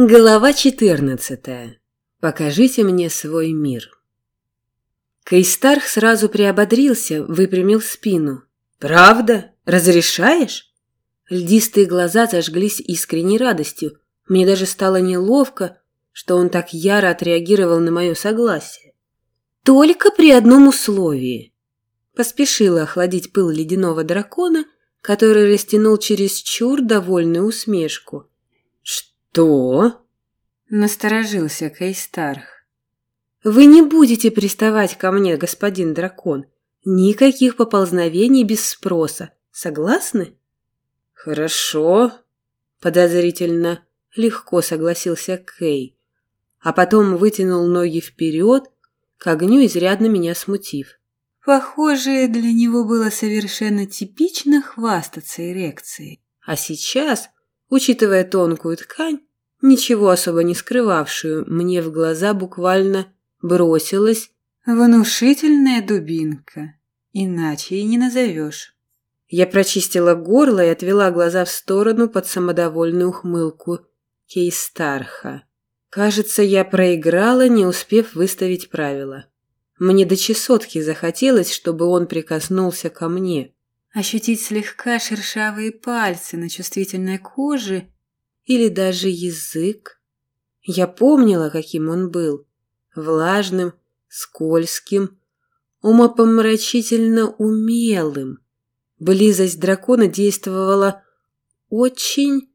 Глава 14. Покажите мне свой мир. Кейстарх сразу приободрился, выпрямил спину. «Правда? Разрешаешь?» Льдистые глаза зажглись искренней радостью. Мне даже стало неловко, что он так яро отреагировал на мое согласие. «Только при одном условии». Поспешила охладить пыл ледяного дракона, который растянул чересчур довольную усмешку – «Что?» – насторожился Кейстарх. «Вы не будете приставать ко мне, господин дракон. Никаких поползновений без спроса. Согласны?» «Хорошо», – подозрительно легко согласился Кей, а потом вытянул ноги вперед, к огню изрядно меня смутив. Похоже, для него было совершенно типично хвастаться эрекцией. А сейчас Учитывая тонкую ткань, ничего особо не скрывавшую, мне в глаза буквально бросилась внушительная дубинка. Иначе и не назовешь. Я прочистила горло и отвела глаза в сторону под самодовольную ухмылку Кейстарха. Кажется, я проиграла, не успев выставить правила. Мне до чесотки захотелось, чтобы он прикоснулся ко мне ощутить слегка шершавые пальцы на чувствительной коже или даже язык. Я помнила, каким он был. Влажным, скользким, умопомрачительно умелым. Близость дракона действовала очень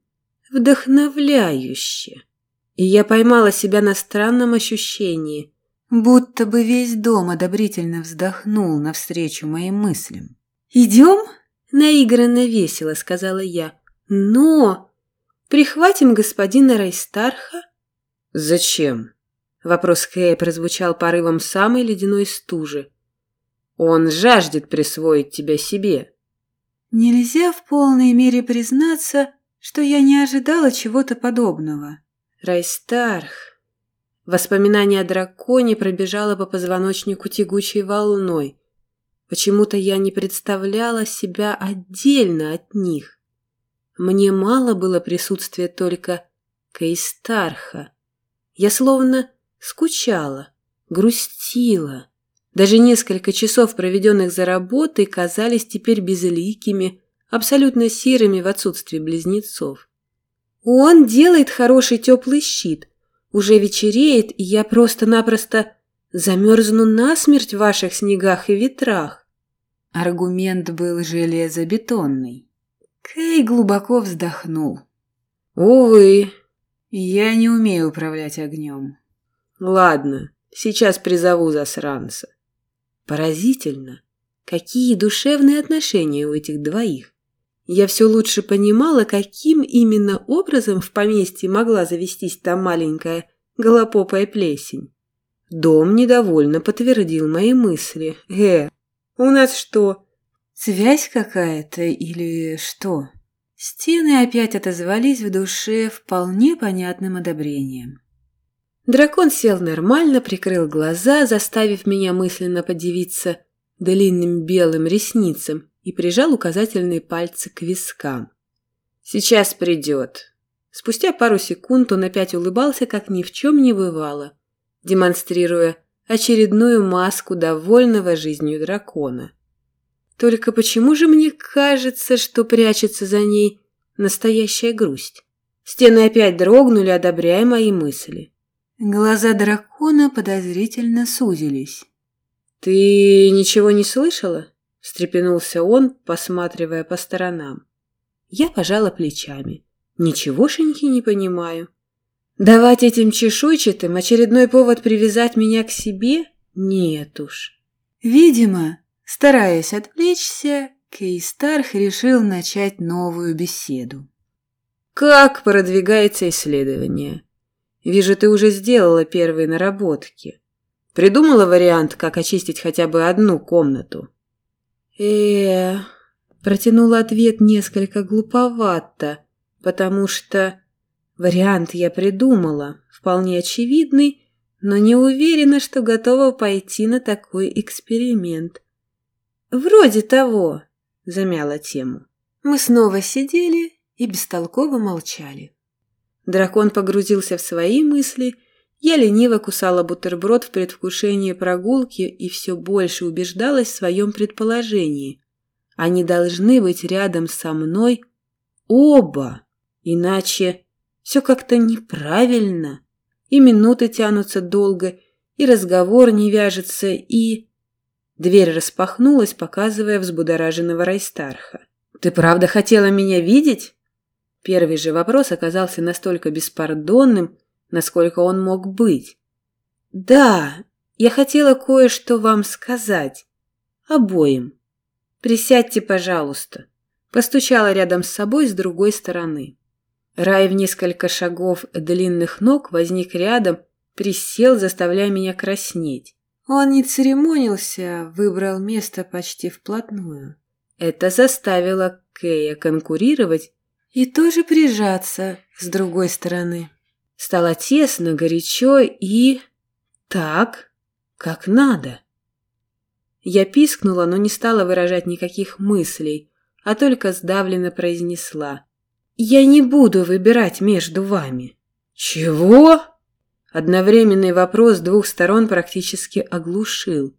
вдохновляюще. И я поймала себя на странном ощущении, будто бы весь дом одобрительно вздохнул навстречу моим мыслям. «Идем?» – наигранно весело сказала я. «Но прихватим господина Райстарха?» «Зачем?» – вопрос Кэя прозвучал порывом самой ледяной стужи. «Он жаждет присвоить тебя себе». Нельзя в полной мере признаться, что я не ожидала чего-то подобного. Райстарх. Воспоминание о драконе пробежало по позвоночнику тягучей волной. Почему-то я не представляла себя отдельно от них. Мне мало было присутствия только Кейстарха. Я словно скучала, грустила. Даже несколько часов, проведенных за работой, казались теперь безликими, абсолютно серыми в отсутствии близнецов. Он делает хороший теплый щит. Уже вечереет, и я просто-напросто замерзну насмерть в ваших снегах и ветрах. Аргумент был железобетонный. Кей глубоко вздохнул. «Увы, я не умею управлять огнем. Ладно, сейчас призову засранца». Поразительно, какие душевные отношения у этих двоих. Я все лучше понимала, каким именно образом в поместье могла завестись та маленькая голопопая плесень. Дом недовольно подтвердил мои мысли. Э, у нас что, связь какая-то или что? Стены опять отозвались в душе вполне понятным одобрением. Дракон сел нормально, прикрыл глаза, заставив меня мысленно подивиться длинным белым ресницам и прижал указательные пальцы к вискам. «Сейчас придет». Спустя пару секунд он опять улыбался, как ни в чем не бывало, демонстрируя очередную маску довольного жизнью дракона. Только почему же мне кажется, что прячется за ней настоящая грусть? Стены опять дрогнули, одобряя мои мысли. Глаза дракона подозрительно сузились. «Ты ничего не слышала?» – встрепенулся он, посматривая по сторонам. Я пожала плечами. «Ничегошеньки не понимаю». Давать этим чешуйчатым очередной повод привязать меня к себе? Нет уж. Видимо, стараясь отвлечься, Кейстарх решил начать новую беседу. «Как продвигается исследование? Вижу, ты уже сделала первые наработки. Придумала вариант, как очистить хотя бы одну комнату?» э протянула ответ несколько глуповато, потому что Вариант я придумала, вполне очевидный, но не уверена, что готова пойти на такой эксперимент. «Вроде того», — замяла тему. Мы снова сидели и бестолково молчали. Дракон погрузился в свои мысли, я лениво кусала бутерброд в предвкушении прогулки и все больше убеждалась в своем предположении. Они должны быть рядом со мной оба, иначе все как-то неправильно. И минуты тянутся долго, и разговор не вяжется, и... Дверь распахнулась, показывая взбудораженного Райстарха. «Ты правда хотела меня видеть?» Первый же вопрос оказался настолько беспардонным, насколько он мог быть. «Да, я хотела кое-что вам сказать. Обоим. Присядьте, пожалуйста». Постучала рядом с собой с другой стороны. Рай в несколько шагов длинных ног возник рядом, присел, заставляя меня краснеть. Он не церемонился, выбрал место почти вплотную. Это заставило Кэя конкурировать и тоже прижаться с другой стороны. Стало тесно, горячо и... так, как надо. Я пискнула, но не стала выражать никаких мыслей, а только сдавленно произнесла. «Я не буду выбирать между вами». «Чего?» Одновременный вопрос двух сторон практически оглушил.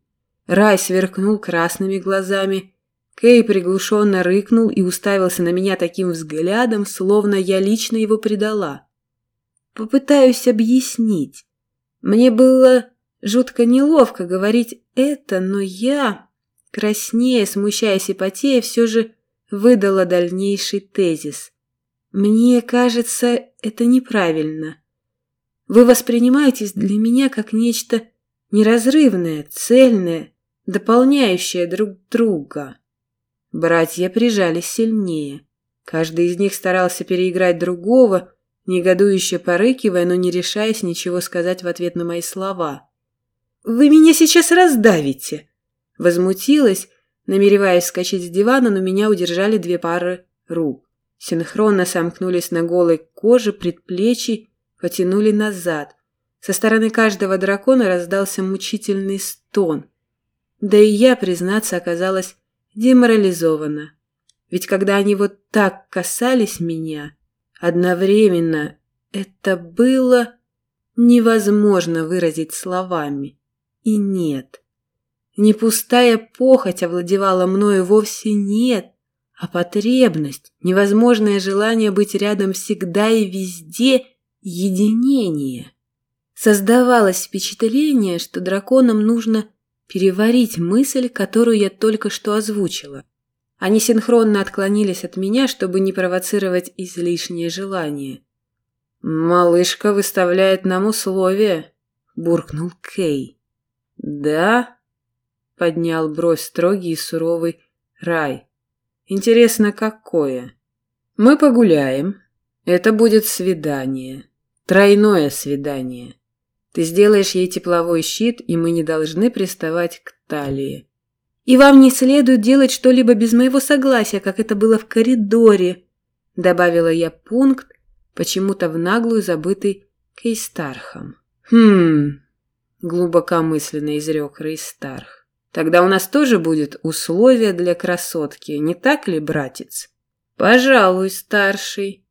Рай сверкнул красными глазами. Кей приглушенно рыкнул и уставился на меня таким взглядом, словно я лично его предала. Попытаюсь объяснить. Мне было жутко неловко говорить это, но я, краснея, смущаясь и потея, все же выдала дальнейший тезис. Мне кажется, это неправильно. Вы воспринимаетесь для меня как нечто неразрывное, цельное, дополняющее друг друга. Братья прижались сильнее. Каждый из них старался переиграть другого, негодующе порыкивая, но не решаясь ничего сказать в ответ на мои слова. «Вы меня сейчас раздавите!» Возмутилась, намереваясь скачать с дивана, но меня удержали две пары рук. Синхронно сомкнулись на голой коже предплечий потянули назад. Со стороны каждого дракона раздался мучительный стон. Да и я, признаться, оказалась деморализована. Ведь когда они вот так касались меня, одновременно это было невозможно выразить словами. И нет. Не пустая похоть овладевала мною вовсе нет, а потребность, невозможное желание быть рядом всегда и везде единение. Создавалось впечатление, что драконам нужно переварить мысль, которую я только что озвучила. Они синхронно отклонились от меня, чтобы не провоцировать излишнее желание. «Малышка выставляет нам условия», — буркнул Кей. «Да?» — поднял бровь строгий и суровый Рай. «Интересно, какое?» «Мы погуляем. Это будет свидание. Тройное свидание. Ты сделаешь ей тепловой щит, и мы не должны приставать к талии. И вам не следует делать что-либо без моего согласия, как это было в коридоре, добавила я пункт, почему-то в наглую забытый Кейстархом. Хм, глубокомысленно изрек Рейстарх. Тогда у нас тоже будет условие для красотки, не так ли, братец? Пожалуй, старший.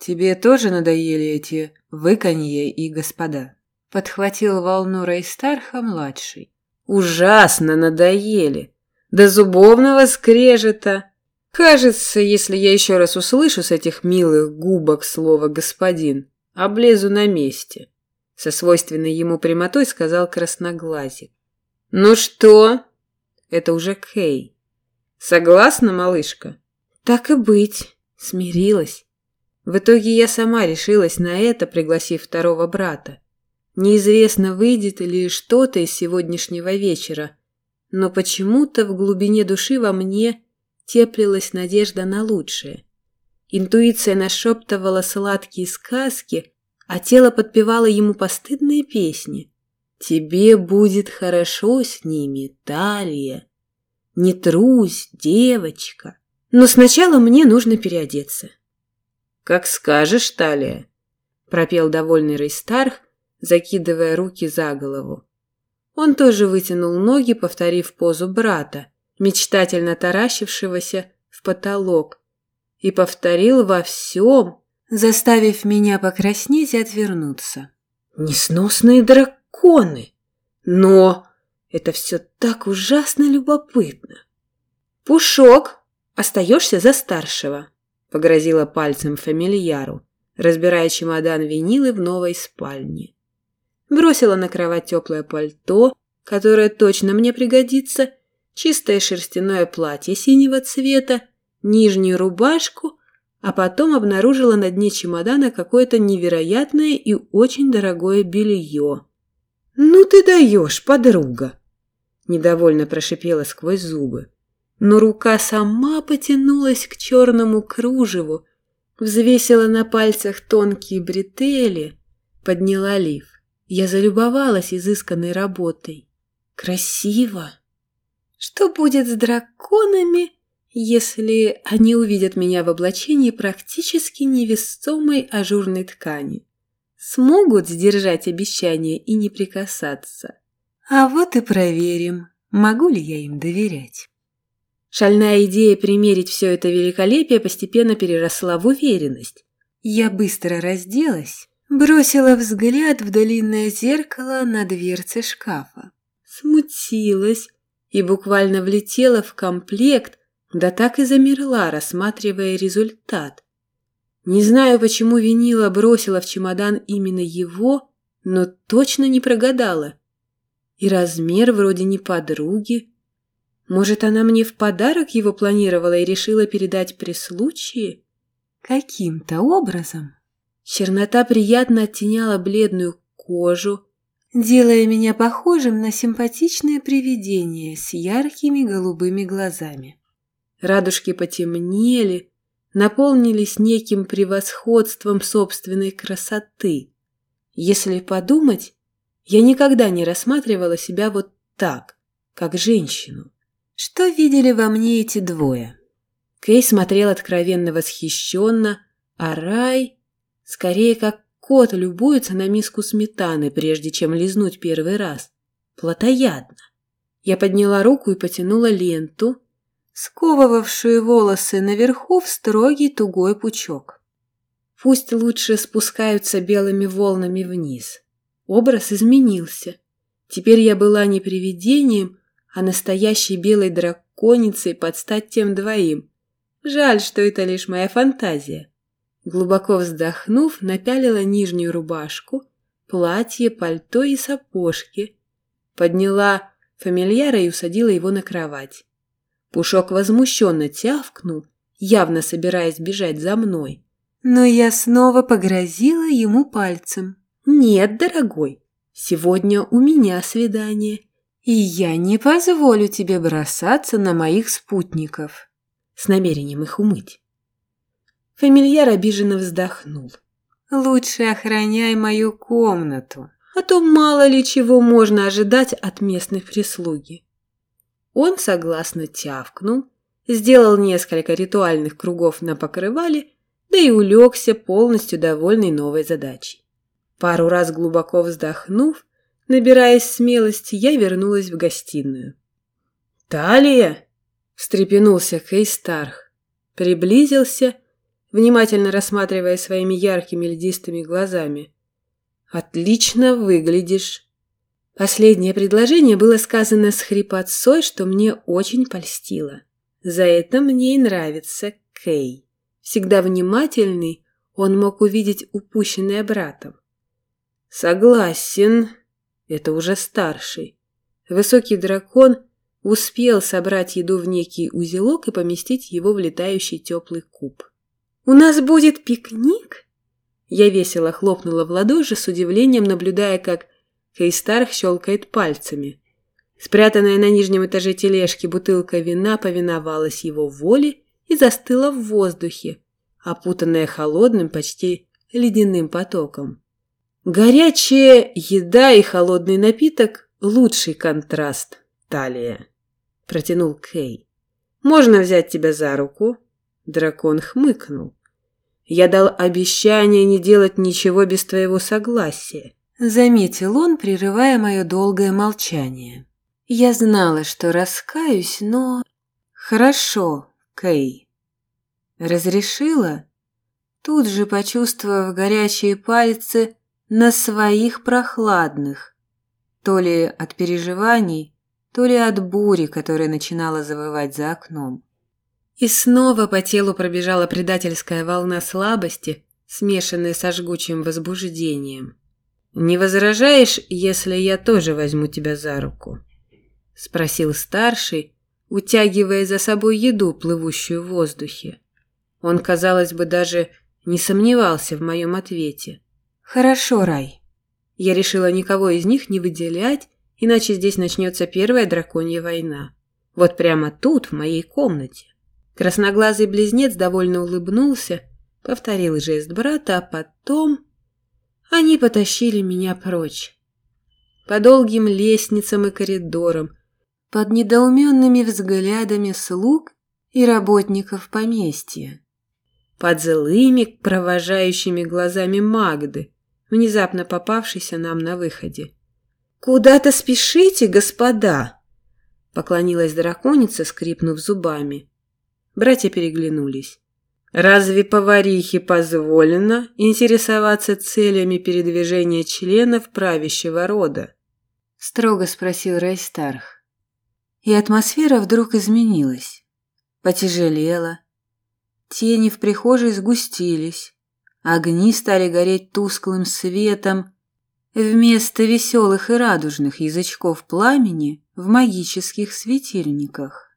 Тебе тоже надоели эти выканье и господа?» Подхватил волну Рейстарха-младший. «Ужасно надоели! До зубовного скрежета! Кажется, если я еще раз услышу с этих милых губок слово «господин», облезу на месте!» Со свойственной ему прямотой сказал красноглазик. «Ну что?» Это уже Кей. «Согласна, малышка?» «Так и быть!» Смирилась. В итоге я сама решилась на это, пригласив второго брата. Неизвестно, выйдет ли что-то из сегодняшнего вечера, но почему-то в глубине души во мне теплилась надежда на лучшее. Интуиция нашептывала сладкие сказки, а тело подпевало ему постыдные песни. «Тебе будет хорошо с ними, Талия. Не трусь, девочка. Но сначала мне нужно переодеться. «Как скажешь, Талия», — пропел довольный Рейстарх, закидывая руки за голову. Он тоже вытянул ноги, повторив позу брата, мечтательно таращившегося в потолок, и повторил во всем, заставив меня покраснеть и отвернуться. Несносные драконы! Но это все так ужасно любопытно. «Пушок, остаешься за старшего», — погрозила пальцем фамильяру, разбирая чемодан винилы в новой спальне. Бросила на кровать теплое пальто, которое точно мне пригодится, чистое шерстяное платье синего цвета, нижнюю рубашку, а потом обнаружила на дне чемодана какое-то невероятное и очень дорогое белье. «Ну ты даешь, подруга!» Недовольно прошипела сквозь зубы. Но рука сама потянулась к черному кружеву, взвесила на пальцах тонкие бретели, подняла лиф. Я залюбовалась изысканной работой. Красиво! Что будет с драконами, если они увидят меня в облачении практически невесомой ажурной ткани? Смогут сдержать обещание и не прикасаться? А вот и проверим, могу ли я им доверять. Шальная идея примерить все это великолепие постепенно переросла в уверенность. Я быстро разделась, бросила взгляд в длинное зеркало на дверце шкафа. Смутилась, и буквально влетела в комплект, да так и замерла, рассматривая результат. Не знаю, почему винила бросила в чемодан именно его, но точно не прогадала. И размер вроде не подруги. Может, она мне в подарок его планировала и решила передать при случае? Каким-то образом. Чернота приятно оттеняла бледную кожу, делая меня похожим на симпатичное привидение с яркими голубыми глазами. Радужки потемнели, наполнились неким превосходством собственной красоты. Если подумать, я никогда не рассматривала себя вот так, как женщину. Что видели во мне эти двое? Кей смотрел откровенно восхищенно, а Рай скорее как Кот любуется на миску сметаны, прежде чем лизнуть первый раз. Платоядно. Я подняла руку и потянула ленту, сковывавшую волосы наверху в строгий тугой пучок. Пусть лучше спускаются белыми волнами вниз. Образ изменился. Теперь я была не привидением, а настоящей белой драконицей под стать тем двоим. Жаль, что это лишь моя фантазия. Глубоко вздохнув, напялила нижнюю рубашку, платье, пальто и сапожки. Подняла фамильяра и усадила его на кровать. Пушок возмущенно тявкнул, явно собираясь бежать за мной. Но я снова погрозила ему пальцем. «Нет, дорогой, сегодня у меня свидание, и я не позволю тебе бросаться на моих спутников» с намерением их умыть. Фамильяр обиженно вздохнул. «Лучше охраняй мою комнату, а то мало ли чего можно ожидать от местной прислуги». Он согласно тявкнул, сделал несколько ритуальных кругов на покрывале, да и улегся, полностью довольный новой задачей. Пару раз глубоко вздохнув, набираясь смелости, я вернулась в гостиную. «Талия!» – встрепенулся Кейстарх, приблизился внимательно рассматривая своими яркими льдистыми глазами. «Отлично выглядишь!» Последнее предложение было сказано с хрипотцой, что мне очень польстило. За это мне и нравится Кей. Всегда внимательный, он мог увидеть упущенное братом. «Согласен, это уже старший. Высокий дракон успел собрать еду в некий узелок и поместить его в летающий теплый куб. «У нас будет пикник?» Я весело хлопнула в ладоши с удивлением, наблюдая, как Кейстарх щелкает пальцами. Спрятанная на нижнем этаже тележки бутылка вина повиновалась его воле и застыла в воздухе, опутанная холодным, почти ледяным потоком. «Горячая еда и холодный напиток – лучший контраст, Талия», – протянул Кей. «Можно взять тебя за руку?» Дракон хмыкнул. «Я дал обещание не делать ничего без твоего согласия», заметил он, прерывая мое долгое молчание. Я знала, что раскаюсь, но... Хорошо, Кей. Разрешила? тут же почувствовав горячие пальцы на своих прохладных, то ли от переживаний, то ли от бури, которая начинала завывать за окном. И снова по телу пробежала предательская волна слабости, смешанная со жгучим возбуждением. «Не возражаешь, если я тоже возьму тебя за руку?» – спросил старший, утягивая за собой еду, плывущую в воздухе. Он, казалось бы, даже не сомневался в моем ответе. «Хорошо, Рай». Я решила никого из них не выделять, иначе здесь начнется первая драконья война. Вот прямо тут, в моей комнате. Красноглазый близнец довольно улыбнулся, повторил жест брата, а потом... Они потащили меня прочь. По долгим лестницам и коридорам, под недоуменными взглядами слуг и работников поместья. Под злыми, провожающими глазами Магды, внезапно попавшейся нам на выходе. «Куда-то спешите, господа!» Поклонилась драконица, скрипнув зубами. Братья переглянулись. Разве поварихе позволено интересоваться целями передвижения членов правящего рода? Строго спросил Райстарх. И атмосфера вдруг изменилась. Потяжелела. Тени в прихожей сгустились. Огни стали гореть тусклым светом. Вместо веселых и радужных язычков пламени в магических светильниках.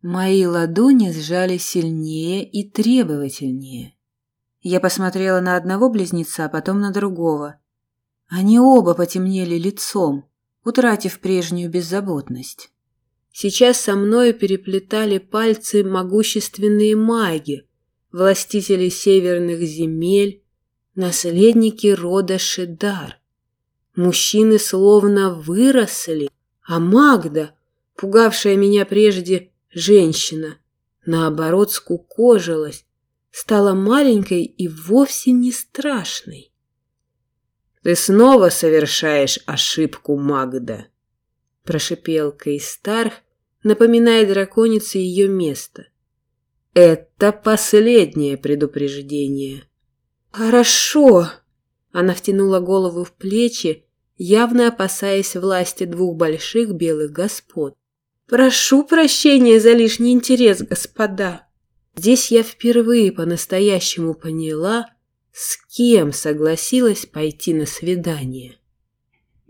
Мои ладони сжали сильнее и требовательнее. Я посмотрела на одного близнеца, а потом на другого. Они оба потемнели лицом, утратив прежнюю беззаботность. Сейчас со мною переплетали пальцы могущественные маги, властители северных земель, наследники рода Шедар. Мужчины словно выросли, а Магда, пугавшая меня прежде, женщина, наоборот, скукожилась, стала маленькой и вовсе не страшной. «Ты снова совершаешь ошибку, Магда», – прошипел Кейстарх, напоминая драконице ее место. «Это последнее предупреждение». «Хорошо», – она втянула голову в плечи, явно опасаясь власти двух больших белых господ. Прошу прощения за лишний интерес, господа. Здесь я впервые по-настоящему поняла, с кем согласилась пойти на свидание.